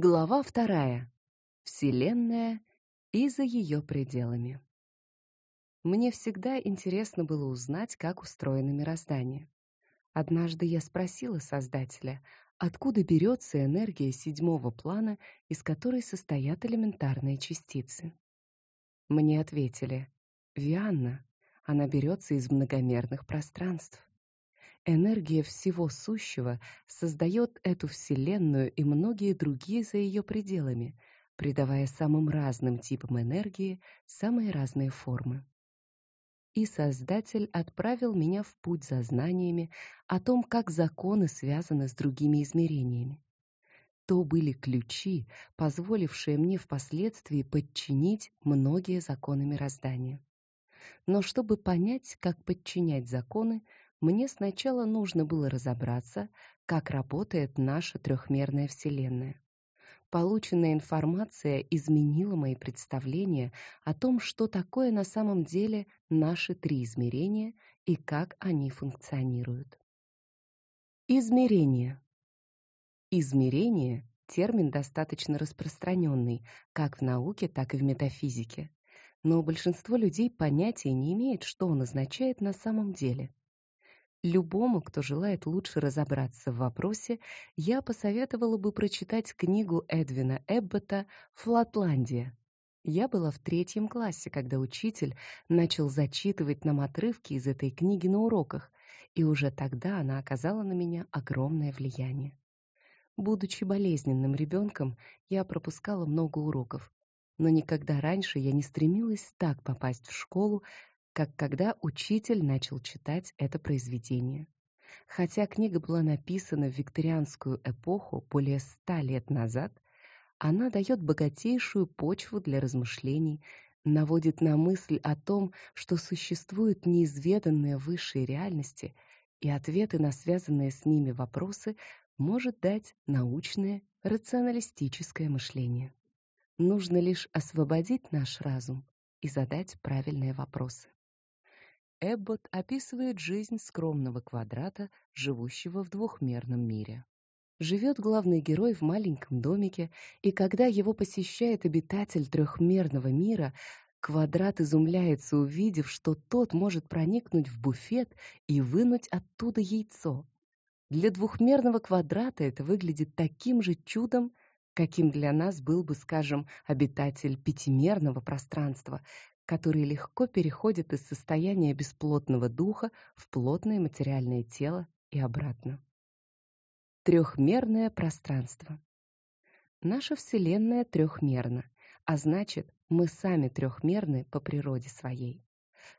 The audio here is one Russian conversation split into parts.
Глава вторая. Вселенная и за ее пределами. Мне всегда интересно было узнать, как устроено мироздание. Однажды я спросила Создателя, откуда берется энергия седьмого плана, из которой состоят элементарные частицы. Мне ответили: "Вианна, она берется из многомерных пространств". Энергия всего сущего создает эту вселенную и многие другие за ее пределами, придавая самым разным типам энергии самые разные формы. И Создатель отправил меня в путь за знаниями о том, как законы связаны с другими измерениями. То были ключи, позволившие мне впоследствии подчинить многие законы мироздания. Но чтобы понять, как подчинять законы, мне сначала нужно было разобраться, как работает наша трехмерная Вселенная. Полученная информация изменила мои представления о том, что такое на самом деле наши три измерения и как они функционируют. Измерение. Измерение термин достаточно распространенный как в науке, так и в метафизике. Но большинство людей понятия не имеет, что он означает на самом деле. Любому, кто желает лучше разобраться в вопросе, я посоветовала бы прочитать книгу Эдвина Эббота «Флатландия». Я была в третьем классе, когда учитель начал зачитывать нам отрывки из этой книги на уроках, и уже тогда она оказала на меня огромное влияние. Будучи болезненным ребенком, я пропускала много уроков, но никогда раньше я не стремилась так попасть в школу, как когда учитель начал читать это произведение. Хотя книга была написана в викторианскую эпоху более ста лет назад, она дает богатейшую почву для размышлений, наводит на мысль о том, что существуют неизведанные высшие реальности, и ответы на связанные с ними вопросы может дать научное рационалистическое мышление. Нужно лишь освободить наш разум и задать правильные вопросы. Эббот описывает жизнь скромного квадрата, живущего в двухмерном мире. Живет главный герой в маленьком домике, и когда его посещает обитатель трехмерного мира, квадрат изумляется, увидев, что тот может проникнуть в буфет и вынуть оттуда яйцо. Для двухмерного квадрата это выглядит таким же чудом, каким для нас был бы, скажем, обитатель пятимерного пространства, который легко переходит из состояния бесплотного духа в плотное материальное тело и обратно. Трехмерное пространство. Наша Вселенная трехмерна, а значит, мы сами трехмерны по природе своей.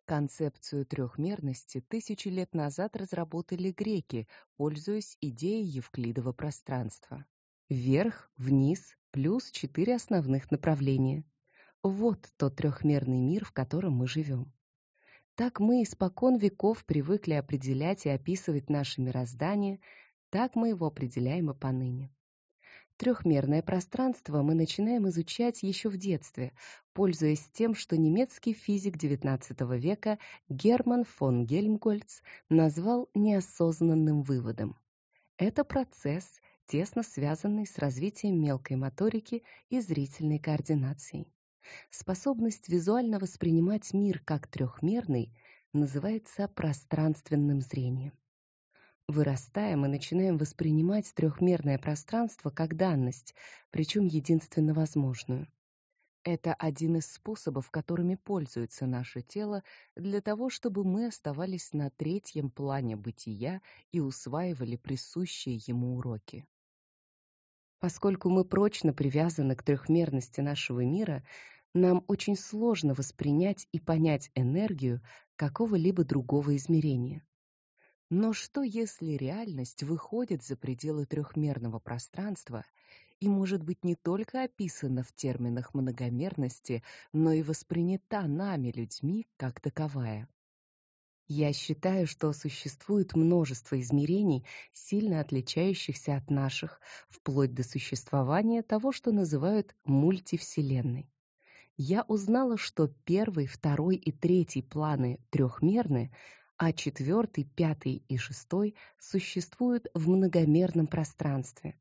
Концепцию трехмерности тысячи лет назад разработали греки, пользуясь идеей евклидового пространства. Вверх, вниз, плюс четыре основных направления. Вот тот трехмерный мир, в котором мы живем. Так мы испокон веков привыкли определять и описывать наше мироздание, так мы его определяем и поныне. Трехмерное пространство мы начинаем изучать еще в детстве, пользуясь тем, что немецкий физик XIX века Герман фон Гельмгольц назвал неосознанным выводом. Это процесс, тесно связанный с развитием мелкой моторики и зрительной координацией. Способность визуально воспринимать мир как трехмерный называется пространственным зрением. Вырастая, мы начинаем воспринимать трехмерное пространство как данность, причем единственно возможную. Это один из способов, которыми пользуется наше тело для того, чтобы мы оставались на третьем плане бытия и усваивали присущие ему уроки. Поскольку мы прочно привязаны к трехмерности нашего мира, нам очень сложно воспринять и понять энергию какого-либо другого измерения. Но что если реальность выходит за пределы трехмерного пространства и может быть не только описана в терминах многомерности, но и воспринята нами людьми как таковая? Я считаю, что существует множество измерений, сильно отличающихся от наших, вплоть до существования того, что называют мультивселенной я узнала, что первый, второй и третий планы трехмерны, а четвертый, пятый и шестой существуют в многомерном пространстве.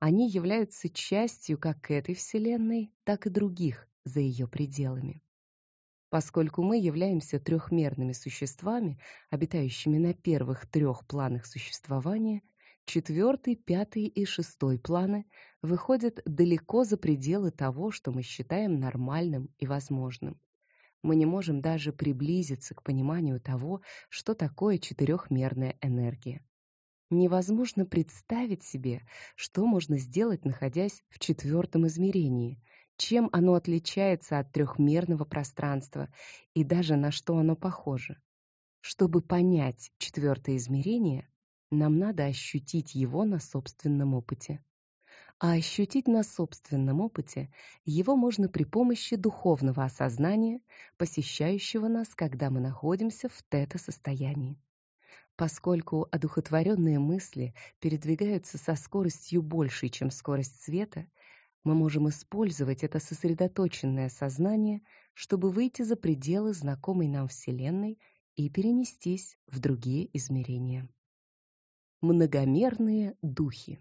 Они являются частью как этой Вселенной, так и других за ее пределами. Поскольку мы являемся трехмерными существами, обитающими на первых трех планах существования, четвертый, пятый и шестой планы выходят далеко за пределы того, что мы считаем нормальным и возможным. Мы не можем даже приблизиться к пониманию того, что такое четырехмерная энергия. Невозможно представить себе, что можно сделать, находясь в четвертом измерении, чем оно отличается от трехмерного пространства и даже на что оно похоже. Чтобы понять четвертое измерение, нам надо ощутить его на собственном опыте. А ощутить на собственном опыте его можно при помощи духовного осознания, посещающего нас, когда мы находимся в тета-состоянии. Поскольку одухотворенные мысли передвигаются со скоростью большей, чем скорость света, мы можем использовать это сосредоточенное сознание, чтобы выйти за пределы знакомой нам Вселенной и перенестись в другие измерения. Многомерные духи.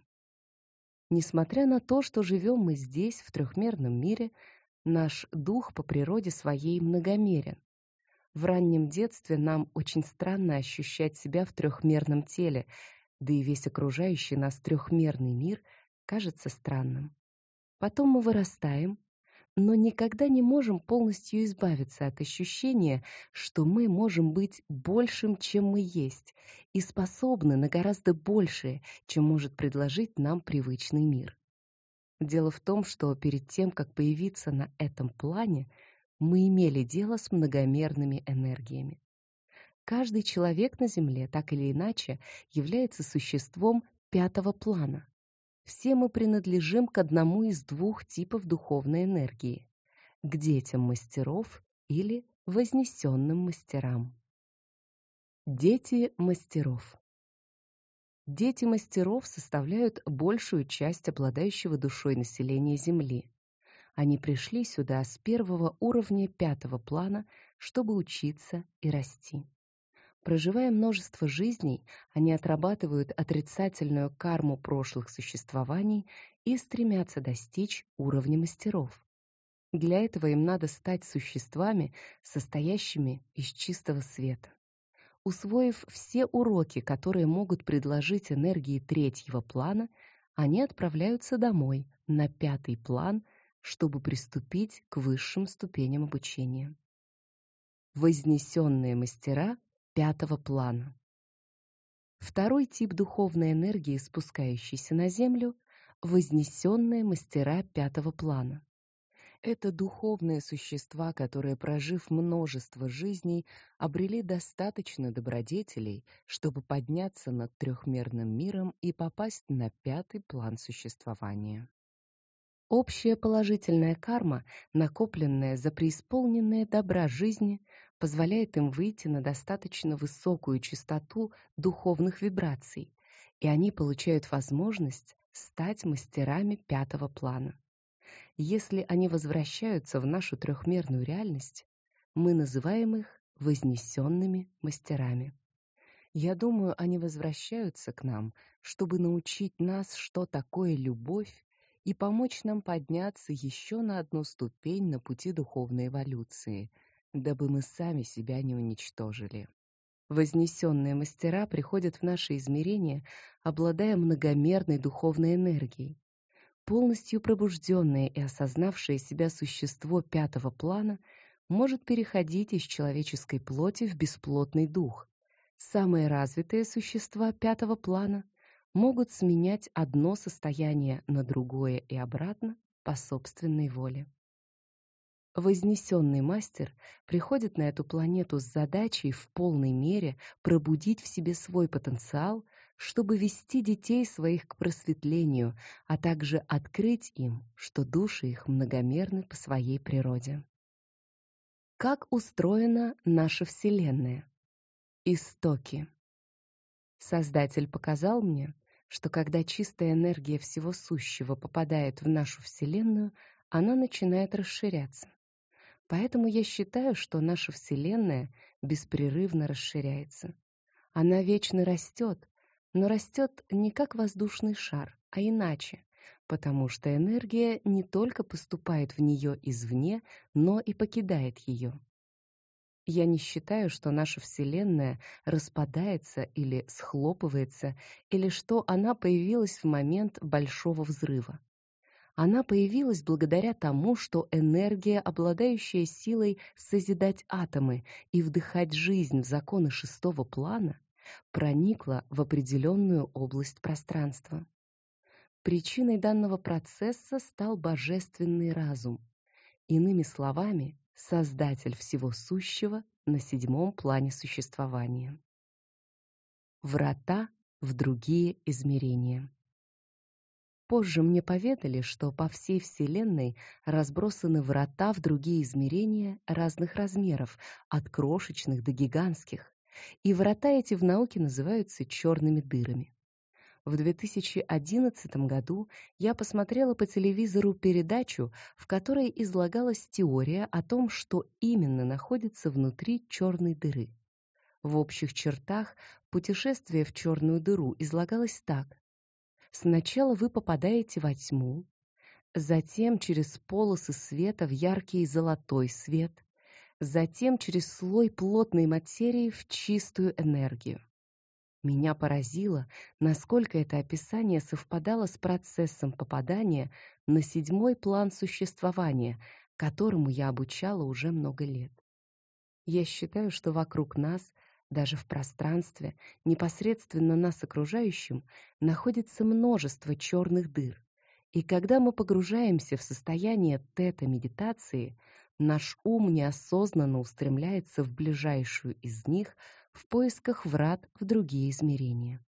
Несмотря на то, что живем мы здесь, в трехмерном мире, наш дух по природе своей многомерен. В раннем детстве нам очень странно ощущать себя в трехмерном теле, да и весь окружающий нас трехмерный мир кажется странным. Потом мы вырастаем, но никогда не можем полностью избавиться от ощущения, что мы можем быть большим, чем мы есть, и способны на гораздо большее, чем может предложить нам привычный мир. Дело в том, что перед тем, как появиться на этом плане, мы имели дело с многомерными энергиями. Каждый человек на Земле так или иначе является существом пятого плана. Все мы принадлежим к одному из двух типов духовной энергии — к детям мастеров или вознесенным мастерам. Дети мастеров. Дети мастеров составляют большую часть обладающего душой населения Земли. Они пришли сюда с первого уровня пятого плана, чтобы учиться и расти. Проживая множество жизней, они отрабатывают отрицательную карму прошлых существований и стремятся достичь уровня мастеров. Для этого им надо стать существами, состоящими из чистого света. Усвоив все уроки, которые могут предложить энергии третьего плана, они отправляются домой, на пятый план – чтобы приступить к высшим ступеням обучения. Вознесенные мастера пятого плана. Второй тип духовной энергии, спускающейся на землю, вознесенные мастера пятого плана. Это духовные существа, которые, прожив множество жизней, обрели достаточно добродетелей, чтобы подняться над трехмерным миром и попасть на пятый план существования. Общая положительная карма, накопленная за преисполненные добра жизни, позволяет им выйти на достаточно высокую частоту духовных вибраций, и они получают возможность стать мастерами пятого плана. Если они возвращаются в нашу трехмерную реальность, мы называем их вознесенными мастерами. Я думаю, они возвращаются к нам, чтобы научить нас, что такое любовь и помочь нам подняться еще на одну ступень на пути духовной эволюции, дабы мы сами себя не уничтожили. Вознесенные мастера приходят в наше измерение, обладая многомерной духовной энергией. Полностью пробужденное и осознавшее себя существо пятого плана может переходить из человеческой плоти в бесплотный дух. Самые развитые существа пятого плана могут сменять одно состояние на другое и обратно по собственной воле. Вознесенный мастер приходит на эту планету с задачей в полной мере пробудить в себе свой потенциал, чтобы вести детей своих к просветлению, а также открыть им, что души их многомерны по своей природе. Как устроена наша Вселенная? Истоки. Создатель показал мне, что когда чистая энергия всего сущего попадает в нашу Вселенную, она начинает расширяться. Поэтому я считаю, что наша Вселенная беспрерывно расширяется. Она вечно растет, но растет не как воздушный шар, а иначе, потому что энергия не только поступает в нее извне, но и покидает ее. Я не считаю, что наша Вселенная распадается или схлопывается, или что она появилась в момент большого взрыва. Она появилась благодаря тому, что энергия, обладающая силой созидать атомы и вдыхать жизнь в законы шестого плана, проникла в определенную область пространства. Причиной данного процесса стал божественный разум. Иными словами, Создатель всего сущего на седьмом плане существования. Врата в другие измерения. Позже мне поведали, что по всей Вселенной разбросаны врата в другие измерения разных размеров, от крошечных до гигантских, и врата эти в науке называются черными дырами. В 2011 году я посмотрела по телевизору передачу, в которой излагалась теория о том, что именно находится внутри черной дыры. В общих чертах путешествие в черную дыру излагалось так: сначала вы попадаете во тьму, затем через полосы света в яркий золотой свет, затем через слой плотной материи в чистую энергию. Меня поразило, насколько это описание совпадало с процессом попадания на седьмой план существования, которому я обучала уже много лет. Я считаю, что вокруг нас, даже в пространстве, непосредственно нас окружающем, находится множество черных дыр. И когда мы погружаемся в состояние тета-медитации, наш ум неосознанно устремляется в ближайшую из них в поисках врат в другие измерения.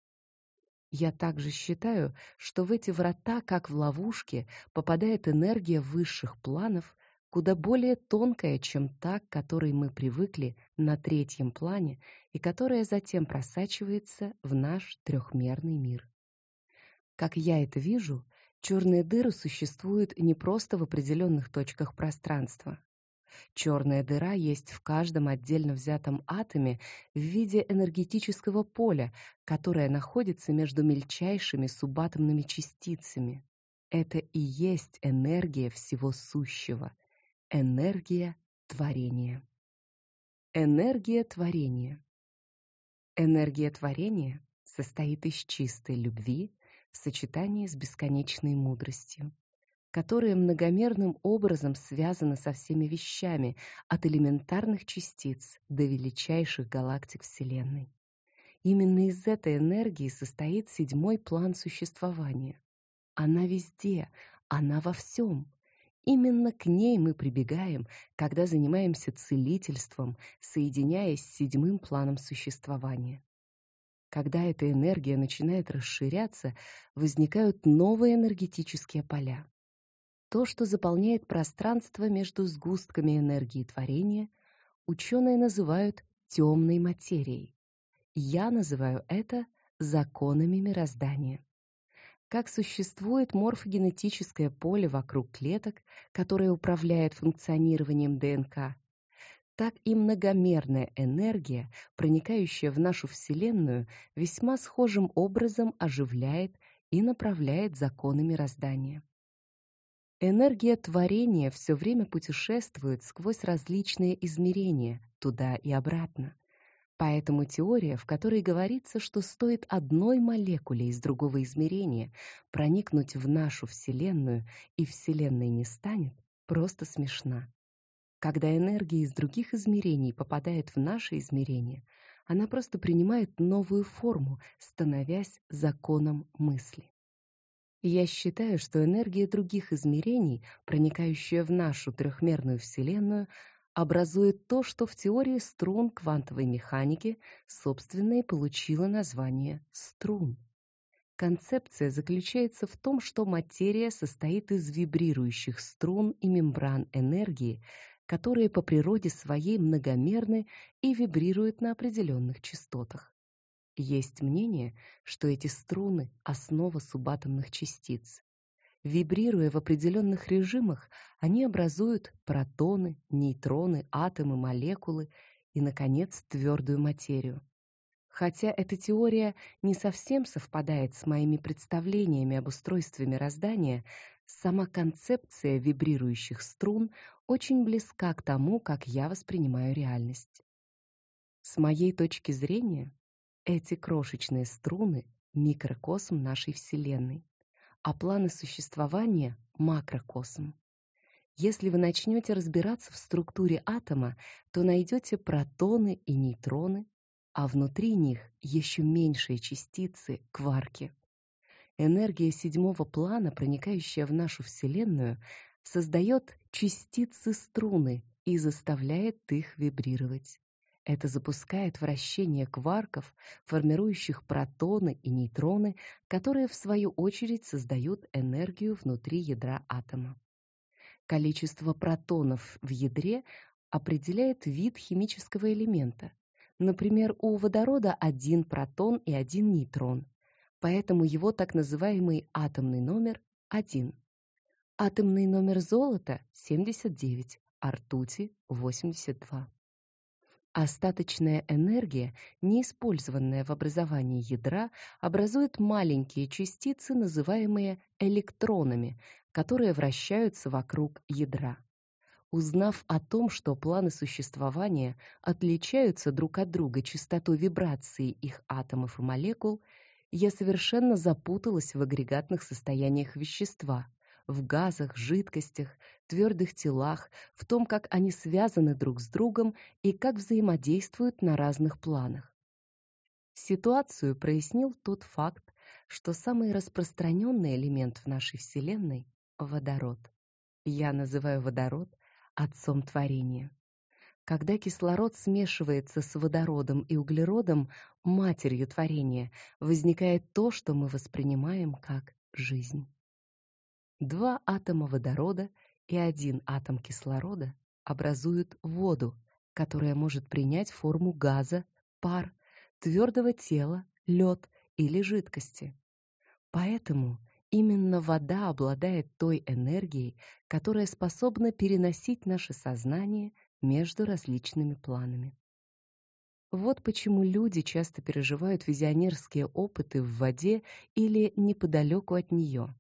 Я также считаю, что в эти врата, как в ловушке, попадает энергия высших планов, куда более тонкая, чем та, к которой мы привыкли на третьем плане и которая затем просачивается в наш трехмерный мир. Как я это вижу, черные дыры существуют не просто в определенных точках пространства. Черная дыра есть в каждом отдельно взятом атоме в виде энергетического поля, которое находится между мельчайшими субатомными частицами. Это и есть энергия всего сущего, энергия творения. Энергия творения. Энергия творения состоит из чистой любви в сочетании с бесконечной мудростью которые многомерным образом связаны со всеми вещами, от элементарных частиц до величайших галактик Вселенной. Именно из этой энергии состоит седьмой план существования. Она везде, она во всем. Именно к ней мы прибегаем, когда занимаемся целительством, соединяясь с седьмым планом существования. Когда эта энергия начинает расширяться, возникают новые энергетические поля. То, что заполняет пространство между сгустками энергии творения, ученые называют темной материей. Я называю это законами мироздания. Как существует морфогенетическое поле вокруг клеток, которое управляет функционированием ДНК, так и многомерная энергия, проникающая в нашу Вселенную, весьма схожим образом оживляет и направляет законы мироздания. Энергия творения все время путешествует сквозь различные измерения, туда и обратно. Поэтому теория, в которой говорится, что стоит одной молекуле из другого измерения проникнуть в нашу Вселенную и Вселенной не станет, просто смешна. Когда энергия из других измерений попадает в наше измерение, она просто принимает новую форму, становясь законом мысли. Я считаю, что энергия других измерений, проникающая в нашу трехмерную Вселенную, образует то, что в теории струн квантовой механики, собственно, и получило название струн. Концепция заключается в том, что материя состоит из вибрирующих струн и мембран энергии, которые по природе своей многомерны и вибрируют на определенных частотах. Есть мнение, что эти струны основа субатомных частиц. Вибрируя в определенных режимах, они образуют протоны, нейтроны, атомы, молекулы и наконец твердую материю. Хотя эта теория не совсем совпадает с моими представлениями об устройстве мироздания, сама концепция вибрирующих струн очень близка к тому, как я воспринимаю реальность. С моей точки зрения, эти крошечные струны микрокосм нашей Вселенной, а планы существования макрокосм. Если вы начнете разбираться в структуре атома, то найдете протоны и нейтроны, а внутри них еще меньшие частицы кварки. Энергия седьмого плана, проникающая в нашу Вселенную, создает частицы струны и заставляет их вибрировать. Это запускает вращение кварков, формирующих протоны и нейтроны, которые в свою очередь создают энергию внутри ядра атома. Количество протонов в ядре определяет вид химического элемента. Например, у водорода один протон и один нейтрон, поэтому его так называемый атомный номер 1. Атомный номер золота 79, а ртути 82. Остаточная энергия, неиспользованная в образовании ядра, образует маленькие частицы, называемые электронами, которые вращаются вокруг ядра. Узнав о том, что планы существования отличаются друг от друга частотой вибрации их атомов и молекул, я совершенно запуталась в агрегатных состояниях вещества, в газах, жидкостях, твердых телах, в том, как они связаны друг с другом и как взаимодействуют на разных планах. Ситуацию прояснил тот факт, что самый распространенный элемент в нашей Вселенной — водород. Я называю водород отцом творения. Когда кислород смешивается с водородом и углеродом, матерью творения, возникает то, что мы воспринимаем как жизнь. Два атома водорода и один атом кислорода образуют воду, которая может принять форму газа, пар, твердого тела, лед или жидкости. Поэтому Именно вода обладает той энергией, которая способна переносить наше сознание между различными планами. Вот почему люди часто переживают визионерские опыты в воде или неподалеку от нее.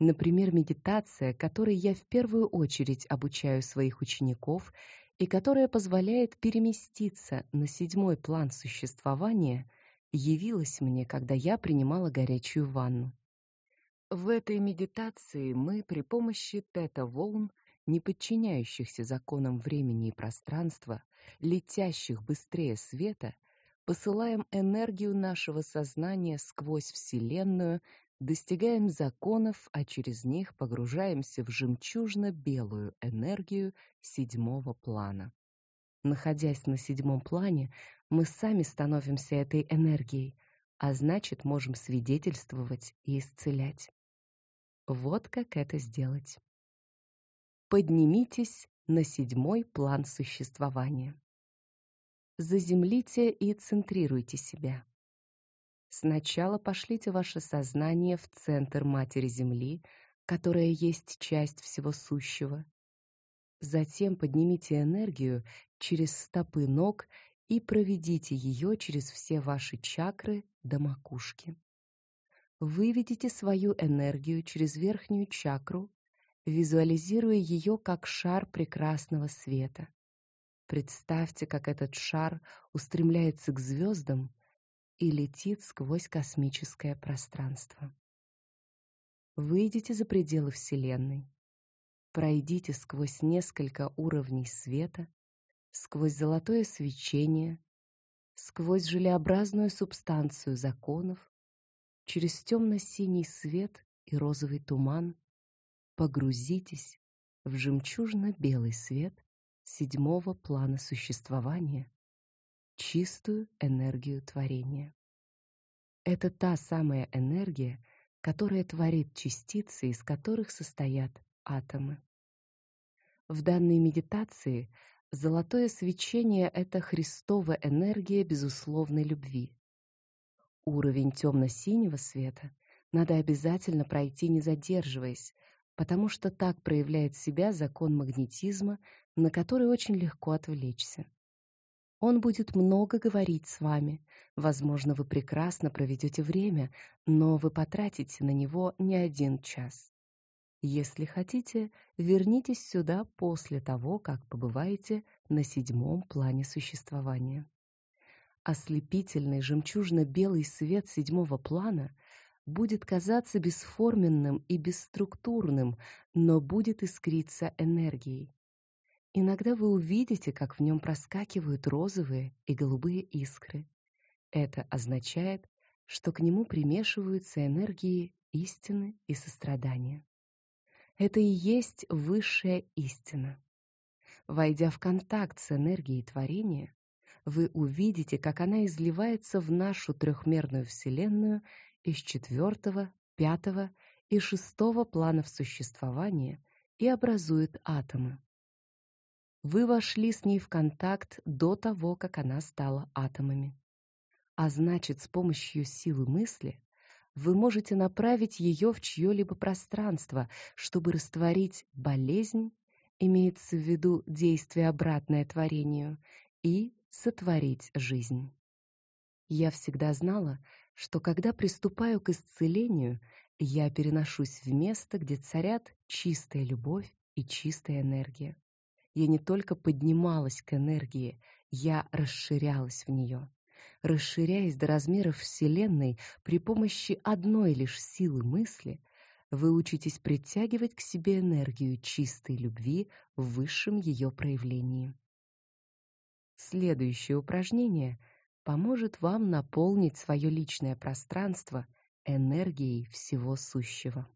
Например, медитация, которой я в первую очередь обучаю своих учеников и которая позволяет переместиться на седьмой план существования, явилась мне, когда я принимала горячую ванну. В этой медитации мы при помощи тета-волн, не подчиняющихся законам времени и пространства, летящих быстрее света, посылаем энергию нашего сознания сквозь Вселенную, достигаем законов, а через них погружаемся в жемчужно-белую энергию седьмого плана. Находясь на седьмом плане, мы сами становимся этой энергией, а значит, можем свидетельствовать и исцелять. Вот как это сделать. Поднимитесь на седьмой план существования. Заземлите и центрируйте себя. Сначала пошлите ваше сознание в центр Матери Земли, которая есть часть всего сущего. Затем поднимите энергию через стопы ног и проведите ее через все ваши чакры до макушки. Выведите свою энергию через верхнюю чакру, визуализируя ее как шар прекрасного света. Представьте, как этот шар устремляется к звездам и летит сквозь космическое пространство. Выйдите за пределы Вселенной. Пройдите сквозь несколько уровней света, сквозь золотое свечение, сквозь желеобразную субстанцию законов, через темно-синий свет и розовый туман погрузитесь в жемчужно-белый свет седьмого плана существования, чистую энергию творения. Это та самая энергия, которая творит частицы, из которых состоят атомы. В данной медитации золотое свечение — это Христова энергия безусловной любви. Уровень темно-синего света надо обязательно пройти, не задерживаясь, потому что так проявляет себя закон магнетизма, на который очень легко отвлечься. Он будет много говорить с вами. Возможно, вы прекрасно проведете время, но вы потратите на него не один час. Если хотите, вернитесь сюда после того, как побываете на седьмом плане существования. Ослепительный жемчужно-белый свет седьмого плана будет казаться бесформенным и бесструктурным, но будет искриться энергией. Иногда вы увидите, как в нем проскакивают розовые и голубые искры. Это означает, что к нему примешиваются энергии истины и сострадания. Это и есть высшая истина. Войдя в контакт с энергией творения, вы увидите, как она изливается в нашу трехмерную Вселенную из четвертого, пятого и шестого планов существования и образует атомы. Вы вошли с ней в контакт до того, как она стала атомами. А значит, с помощью силы мысли вы можете направить ее в чье-либо пространство, чтобы растворить болезнь, имеется в виду действие обратное творению, и сотворить жизнь. Я всегда знала, что когда приступаю к исцелению, я переношусь в место, где царят чистая любовь и чистая энергия я не только поднималась к энергии, я расширялась в нее. Расширяясь до размеров Вселенной при помощи одной лишь силы мысли, вы учитесь притягивать к себе энергию чистой любви в высшем ее проявлении. Следующее упражнение поможет вам наполнить свое личное пространство энергией всего сущего.